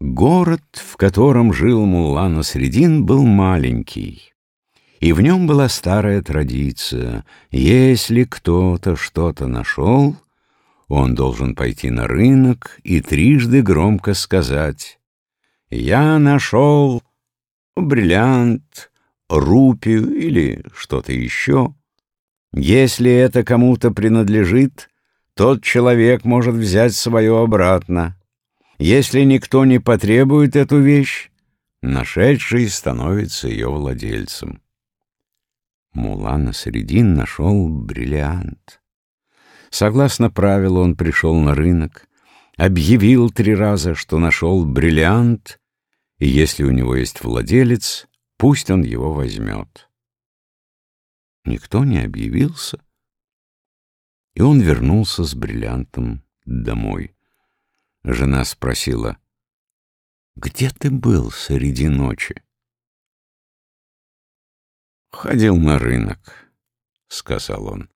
Город, в котором жил Мулла Насредин, был маленький, и в нем была старая традиция. Если кто-то что-то нашел, он должен пойти на рынок и трижды громко сказать «Я нашел бриллиант, рупию или что-то еще». Если это кому-то принадлежит, тот человек может взять свое обратно. Если никто не потребует эту вещь, нашедший становится ее владельцем. Мулана Средин нашел бриллиант. Согласно правилу, он пришел на рынок, объявил три раза, что нашел бриллиант, и если у него есть владелец, пусть он его возьмет. Никто не объявился, и он вернулся с бриллиантом домой. Жена спросила, «Где ты был среди ночи?» «Ходил на рынок», — сказал он.